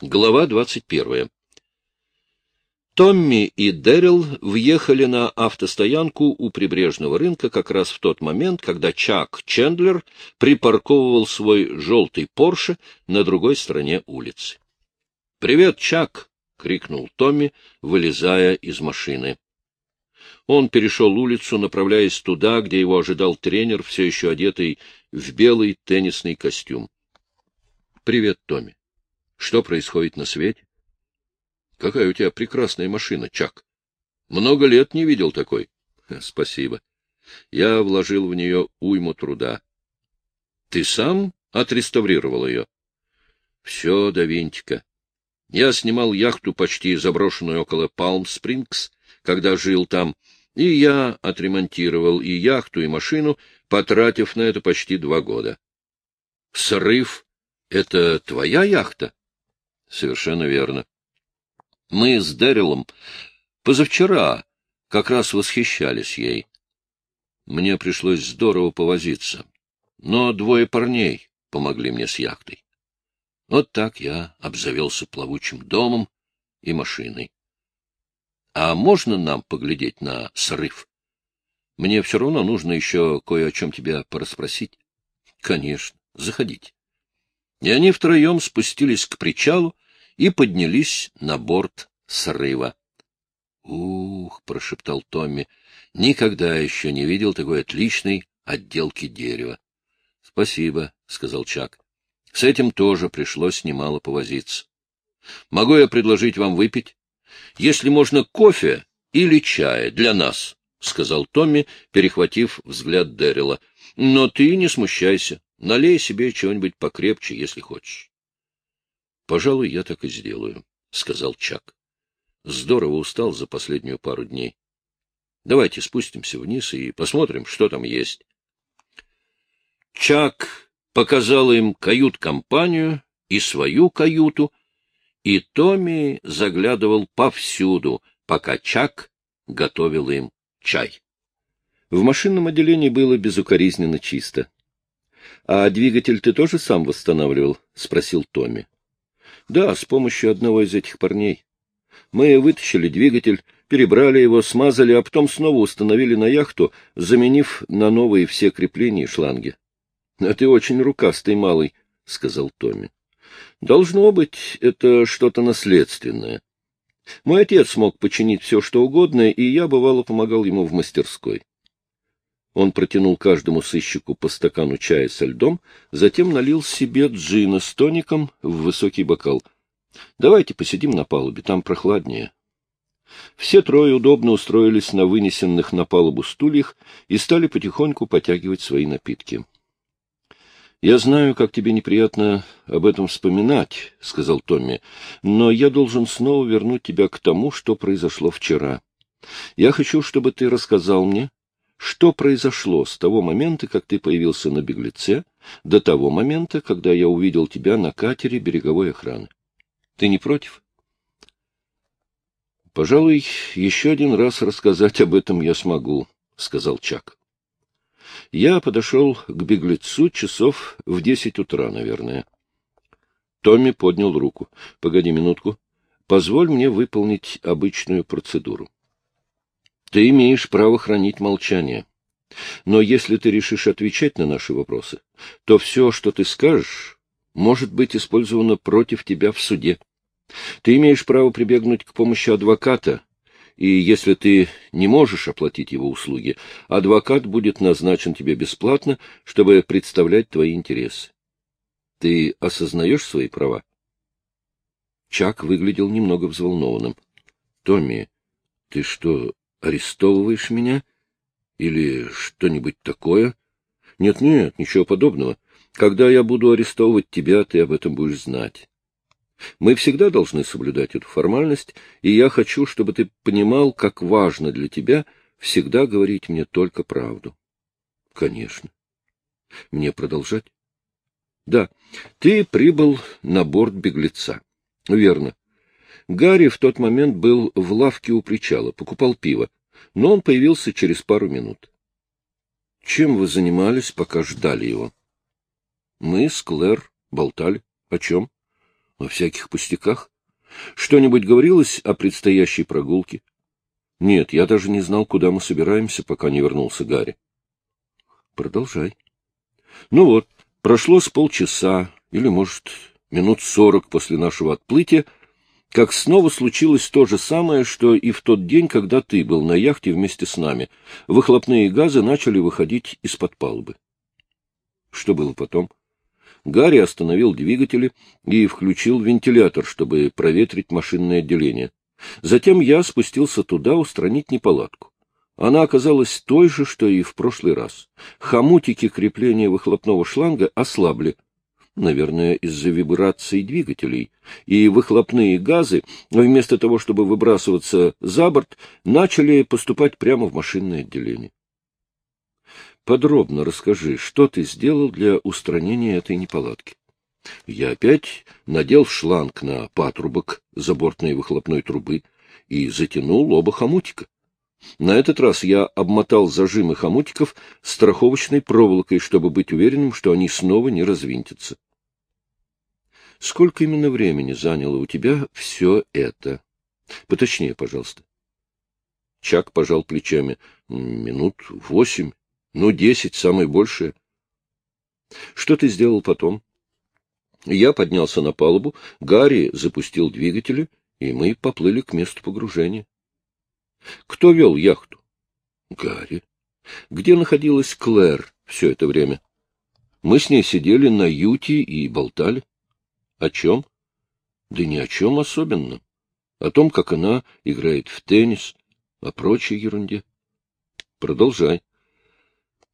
Глава двадцать первая. Томми и Дэрил въехали на автостоянку у прибрежного рынка как раз в тот момент, когда Чак Чендлер припарковывал свой желтый Порше на другой стороне улицы. — Привет, Чак! — крикнул Томми, вылезая из машины. Он перешел улицу, направляясь туда, где его ожидал тренер, все еще одетый в белый теннисный костюм. — Привет, Томми. Что происходит на свете? — Какая у тебя прекрасная машина, Чак. Много лет не видел такой. — Спасибо. Я вложил в нее уйму труда. — Ты сам отреставрировал ее? — Все до винтика. Я снимал яхту, почти заброшенную около Палм-Спрингс, когда жил там, и я отремонтировал и яхту, и машину, потратив на это почти два года. — Срыв — это твоя яхта? — Совершенно верно. Мы с Дэрилом позавчера как раз восхищались ей. Мне пришлось здорово повозиться, но двое парней помогли мне с яхтой. Вот так я обзавелся плавучим домом и машиной. А можно нам поглядеть на срыв? Мне все равно нужно еще кое о чем тебя порасспросить. Конечно, заходите. И они втроем спустились к причалу и поднялись на борт срыва. «Ух!» — прошептал Томми. «Никогда еще не видел такой отличной отделки дерева». «Спасибо», — сказал Чак. «С этим тоже пришлось немало повозиться. Могу я предложить вам выпить?» Если можно, кофе или чая для нас, — сказал Томми, перехватив взгляд Дэрила. — Но ты не смущайся. Налей себе чего-нибудь покрепче, если хочешь. — Пожалуй, я так и сделаю, — сказал Чак. Здорово устал за последнюю пару дней. Давайте спустимся вниз и посмотрим, что там есть. Чак показал им кают-компанию и свою каюту, и Томми заглядывал повсюду, пока Чак готовил им чай. В машинном отделении было безукоризненно чисто. — А двигатель ты тоже сам восстанавливал? — спросил Томми. — Да, с помощью одного из этих парней. Мы вытащили двигатель, перебрали его, смазали, а потом снова установили на яхту, заменив на новые все крепления и шланги. — А ты очень рукастый малый, — сказал Томми. Должно быть, это что-то наследственное. Мой отец мог починить все, что угодно, и я, бывало, помогал ему в мастерской. Он протянул каждому сыщику по стакану чая со льдом, затем налил себе джина с тоником в высокий бокал. — Давайте посидим на палубе, там прохладнее. Все трое удобно устроились на вынесенных на палубу стульях и стали потихоньку потягивать свои напитки. Я знаю, как тебе неприятно об этом вспоминать, — сказал Томми, — но я должен снова вернуть тебя к тому, что произошло вчера. Я хочу, чтобы ты рассказал мне, что произошло с того момента, как ты появился на беглеце, до того момента, когда я увидел тебя на катере береговой охраны. Ты не против? — Пожалуй, еще один раз рассказать об этом я смогу, — сказал Чак. Я подошел к беглецу часов в десять утра, наверное. Томми поднял руку. — Погоди минутку. Позволь мне выполнить обычную процедуру. Ты имеешь право хранить молчание. Но если ты решишь отвечать на наши вопросы, то все, что ты скажешь, может быть использовано против тебя в суде. Ты имеешь право прибегнуть к помощи адвоката, и если ты не можешь оплатить его услуги, адвокат будет назначен тебе бесплатно, чтобы представлять твои интересы. Ты осознаешь свои права? Чак выглядел немного взволнованным. — Томми, ты что, арестовываешь меня? Или что-нибудь такое? Нет, — Нет-нет, ничего подобного. Когда я буду арестовывать тебя, ты об этом будешь знать. Мы всегда должны соблюдать эту формальность, и я хочу, чтобы ты понимал, как важно для тебя всегда говорить мне только правду. — Конечно. — Мне продолжать? — Да. Ты прибыл на борт беглеца. — Верно. Гарри в тот момент был в лавке у причала, покупал пиво, но он появился через пару минут. — Чем вы занимались, пока ждали его? — Мы с Клэр болтали. — О чем? О всяких пустяках. Что-нибудь говорилось о предстоящей прогулке? Нет, я даже не знал, куда мы собираемся, пока не вернулся Гарри. Продолжай. Ну вот, прошло с полчаса, или, может, минут сорок после нашего отплытия, как снова случилось то же самое, что и в тот день, когда ты был на яхте вместе с нами. Выхлопные газы начали выходить из-под палубы. Что было потом? Гарри остановил двигатели и включил вентилятор, чтобы проветрить машинное отделение. Затем я спустился туда устранить неполадку. Она оказалась той же, что и в прошлый раз. Хомутики крепления выхлопного шланга ослабли, наверное, из-за вибраций двигателей, и выхлопные газы, вместо того, чтобы выбрасываться за борт, начали поступать прямо в машинное отделение. Подробно расскажи, что ты сделал для устранения этой неполадки. Я опять надел шланг на патрубок забортной выхлопной трубы и затянул оба хомутика. На этот раз я обмотал зажимы хомутиков страховочной проволокой, чтобы быть уверенным, что они снова не развинтятся. Сколько именно времени заняло у тебя все это? Поточнее, пожалуйста. Чак пожал плечами. Минут восемь, ну, десять, самое большее. Что ты сделал потом? Я поднялся на палубу, Гарри запустил двигатели, и мы поплыли к месту погружения. Кто вел яхту? Гарри. Где находилась Клэр все это время? Мы с ней сидели на юте и болтали. О чем? Да ни о чем особенном. О том, как она играет в теннис, о прочей ерунде. Продолжай.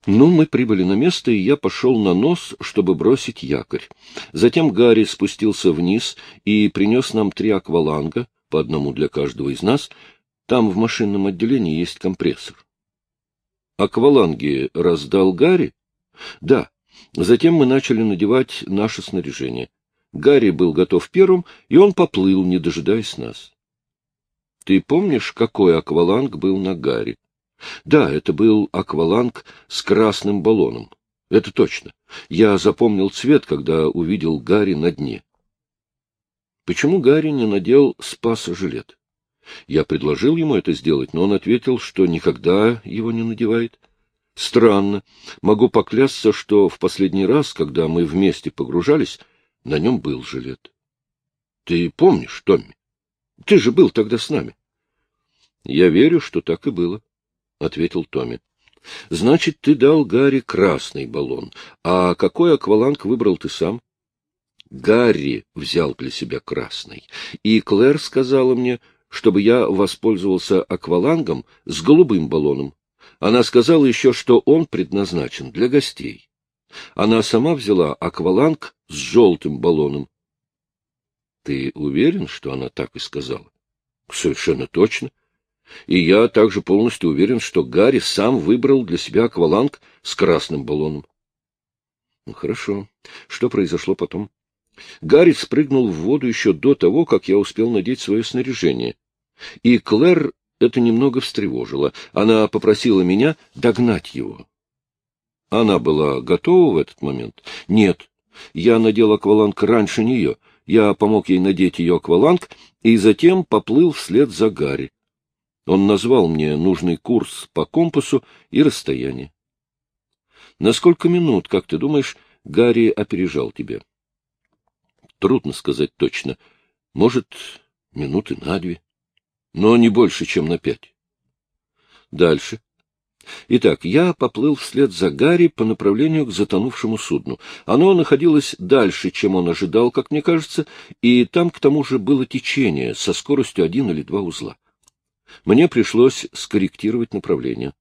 Ну, мы прибыли на место, и я пошел на нос, чтобы бросить якорь. Затем Гарри спустился вниз и принес нам три акваланга, по одному для каждого из нас. Там в машинном отделении есть компрессор. Акваланги раздал Гарри? Да. Затем мы начали надевать наше снаряжение. Гарри был готов первым, и он поплыл, не дожидаясь нас. Ты помнишь, какой акваланг был на Гарри? Да, это был акваланг с красным баллоном. Это точно. Я запомнил цвет, когда увидел Гарри на дне. Почему Гарри не надел спаса-жилет? Я предложил ему это сделать, но он ответил, что никогда его не надевает. Странно. Могу поклясться, что в последний раз, когда мы вместе погружались, на нем был жилет. Ты помнишь, Томми? Ты же был тогда с нами. Я верю, что так и было. — ответил Томми. — Значит, ты дал Гарри красный баллон. А какой акваланг выбрал ты сам? Гарри взял для себя красный. И Клэр сказала мне, чтобы я воспользовался аквалангом с голубым баллоном. Она сказала еще, что он предназначен для гостей. Она сама взяла акваланг с желтым баллоном. — Ты уверен, что она так и сказала? — Совершенно точно. И я также полностью уверен, что Гарри сам выбрал для себя акваланг с красным баллоном. Ну, хорошо. Что произошло потом? Гарри спрыгнул в воду еще до того, как я успел надеть свое снаряжение. И Клэр это немного встревожило. Она попросила меня догнать его. Она была готова в этот момент? Нет. Я надел акваланг раньше нее. Я помог ей надеть ее акваланг и затем поплыл вслед за Гарри. Он назвал мне нужный курс по компасу и расстояние. На сколько минут, как ты думаешь, Гарри опережал тебя? Трудно сказать точно. Может, минуты на две, но не больше, чем на пять. Дальше. Итак, я поплыл вслед за Гарри по направлению к затонувшему судну. Оно находилось дальше, чем он ожидал, как мне кажется, и там, к тому же, было течение со скоростью один или два узла. Мне пришлось скорректировать направление.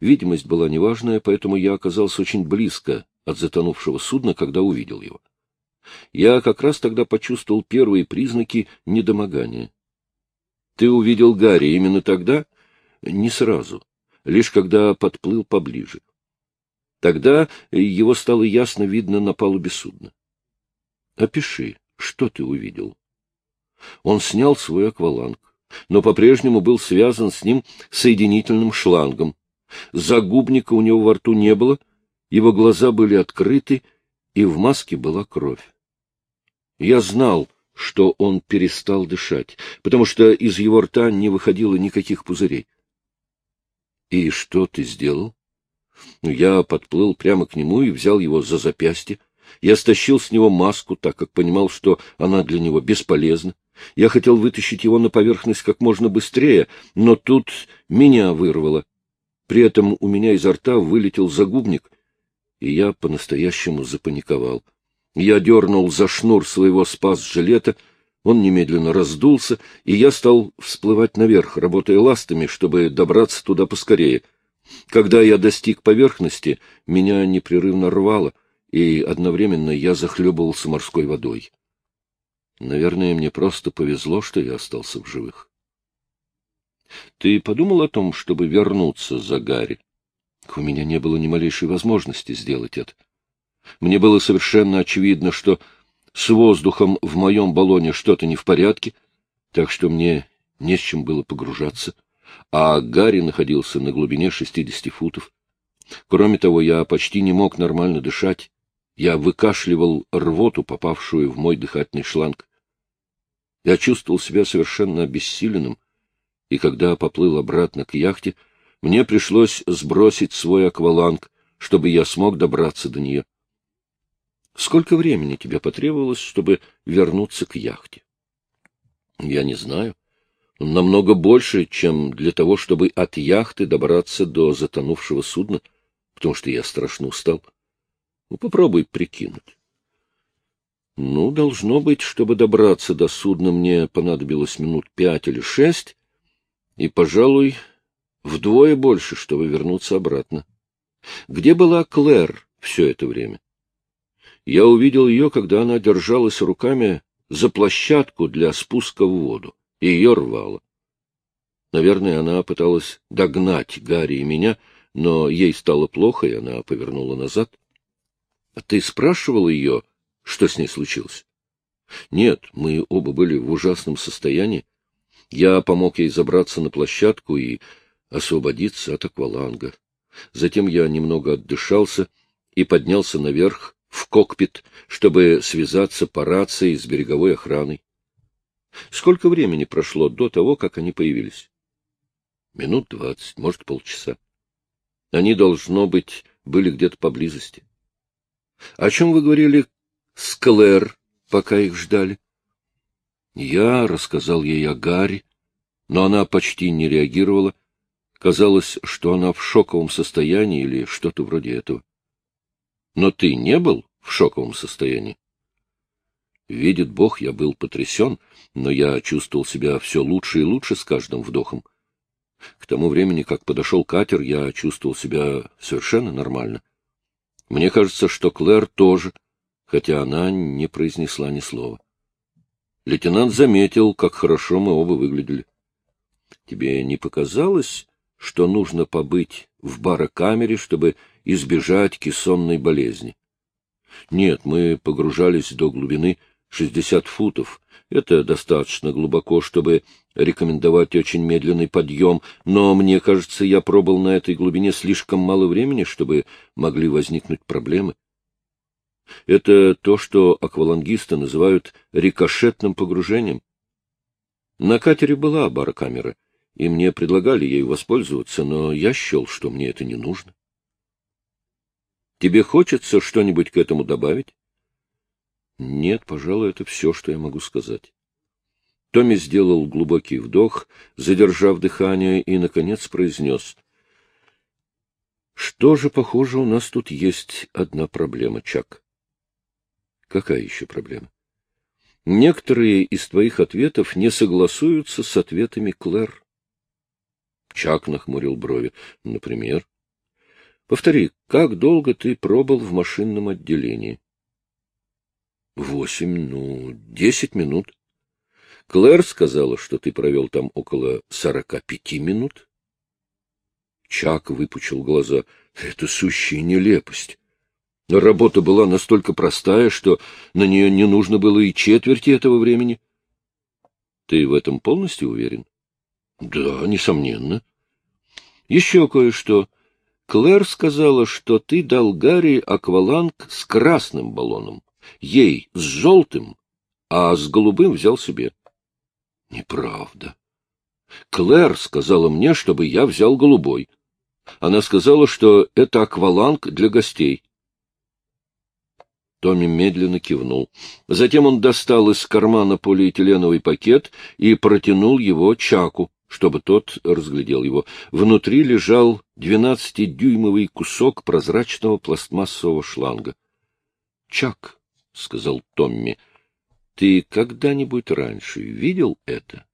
Видимость была неважная, поэтому я оказался очень близко от затонувшего судна, когда увидел его. Я как раз тогда почувствовал первые признаки недомогания. Ты увидел Гарри именно тогда? Не сразу, лишь когда подплыл поближе. Тогда его стало ясно видно на палубе судна. Опиши, что ты увидел? Он снял свой акваланг но по-прежнему был связан с ним соединительным шлангом. Загубника у него во рту не было, его глаза были открыты, и в маске была кровь. Я знал, что он перестал дышать, потому что из его рта не выходило никаких пузырей. — И что ты сделал? Ну, я подплыл прямо к нему и взял его за запястье. Я стащил с него маску, так как понимал, что она для него бесполезна. Я хотел вытащить его на поверхность как можно быстрее, но тут меня вырвало. При этом у меня изо рта вылетел загубник, и я по-настоящему запаниковал. Я дернул за шнур своего спас-жилета, он немедленно раздулся, и я стал всплывать наверх, работая ластами, чтобы добраться туда поскорее. Когда я достиг поверхности, меня непрерывно рвало, и одновременно я захлебывался морской водой. Наверное, мне просто повезло, что я остался в живых. Ты подумал о том, чтобы вернуться за Гарри? У меня не было ни малейшей возможности сделать это. Мне было совершенно очевидно, что с воздухом в моем баллоне что-то не в порядке, так что мне не с чем было погружаться, а Гарри находился на глубине шестидесяти футов. Кроме того, я почти не мог нормально дышать. Я выкашливал рвоту, попавшую в мой дыхательный шланг. Я чувствовал себя совершенно обессиленным, и когда поплыл обратно к яхте, мне пришлось сбросить свой акваланг, чтобы я смог добраться до нее. Сколько времени тебе потребовалось, чтобы вернуться к яхте? Я не знаю. Намного больше, чем для того, чтобы от яхты добраться до затонувшего судна, потому что я страшно устал. Ну, попробуй прикинуть. Ну, должно быть, чтобы добраться до судна, мне понадобилось минут пять или шесть, и, пожалуй, вдвое больше, чтобы вернуться обратно. Где была Клэр все это время? Я увидел ее, когда она держалась руками за площадку для спуска в воду, и ее рвало. Наверное, она пыталась догнать Гарри и меня, но ей стало плохо, и она повернула назад. — А ты спрашивал ее, что с ней случилось? — Нет, мы оба были в ужасном состоянии. Я помог ей забраться на площадку и освободиться от акваланга. Затем я немного отдышался и поднялся наверх, в кокпит, чтобы связаться по рации с береговой охраной. Сколько времени прошло до того, как они появились? Минут двадцать, может, полчаса. Они, должно быть, были где-то поблизости. О чем вы говорили с Клэр, пока их ждали? Я рассказал ей о Гарри, но она почти не реагировала. Казалось, что она в шоковом состоянии или что-то вроде этого. Но ты не был в шоковом состоянии? Видит Бог, я был потрясен, но я чувствовал себя все лучше и лучше с каждым вдохом. К тому времени, как подошел катер, я чувствовал себя совершенно нормально. Мне кажется, что Клэр тоже, хотя она не произнесла ни слова. Лейтенант заметил, как хорошо мы оба выглядели. Тебе не показалось, что нужно побыть в барокамере, чтобы избежать кессонной болезни. Нет, мы погружались до глубины 60 футов. Это достаточно глубоко, чтобы рекомендовать очень медленный подъем, но, мне кажется, я пробыл на этой глубине слишком мало времени, чтобы могли возникнуть проблемы. Это то, что аквалангисты называют рикошетным погружением. На катере была барокамера, и мне предлагали ею воспользоваться, но я счел, что мне это не нужно. Тебе хочется что-нибудь к этому добавить? Нет, пожалуй, это все, что я могу сказать. Томми сделал глубокий вдох, задержав дыхание, и, наконец, произнес. — Что же, похоже, у нас тут есть одна проблема, Чак. — Какая еще проблема? Некоторые из твоих ответов не согласуются с ответами Клэр. Чак нахмурил брови. Например? Повтори, как долго ты пробыл в машинном отделении? Восемь, ну, десять минут. Клэр сказала, что ты провел там около сорока пяти минут. Чак выпучил глаза. Это сущая нелепость. Работа была настолько простая, что на нее не нужно было и четверти этого времени. Ты в этом полностью уверен? Да, несомненно. Еще кое-что. Клэр сказала, что ты дал Гарри акваланг с красным баллоном, ей с желтым, а с голубым взял себе. — Неправда. Клэр сказала мне, чтобы я взял голубой. Она сказала, что это акваланг для гостей. Томми медленно кивнул. Затем он достал из кармана полиэтиленовый пакет и протянул его Чаку, чтобы тот разглядел его. Внутри лежал двенадцатидюймовый кусок прозрачного пластмассового шланга. — Чак, — сказал Томми, — ты когда-нибудь раньше видел это?